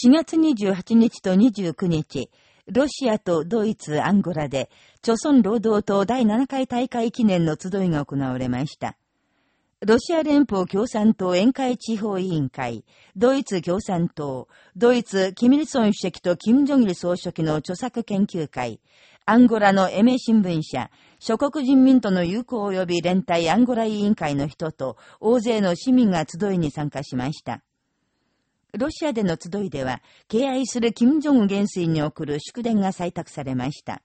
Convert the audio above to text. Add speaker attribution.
Speaker 1: 4月28日と29日、ロシアとドイツ、アンゴラで、朝鮮労働党第7回大会記念の集いが行われました。ロシア連邦共産党宴会地方委員会、ドイツ共産党、ドイツ、キミルソン主席とキム・ジョギル総書記の著作研究会、アンゴラのエメ新聞社、諸国人民との友好及び連帯アンゴラ委員会の人と大勢の市民が集いに参加しました。ロシアでの集いでは、敬愛する金正恩元帥に送る祝電が採択されました。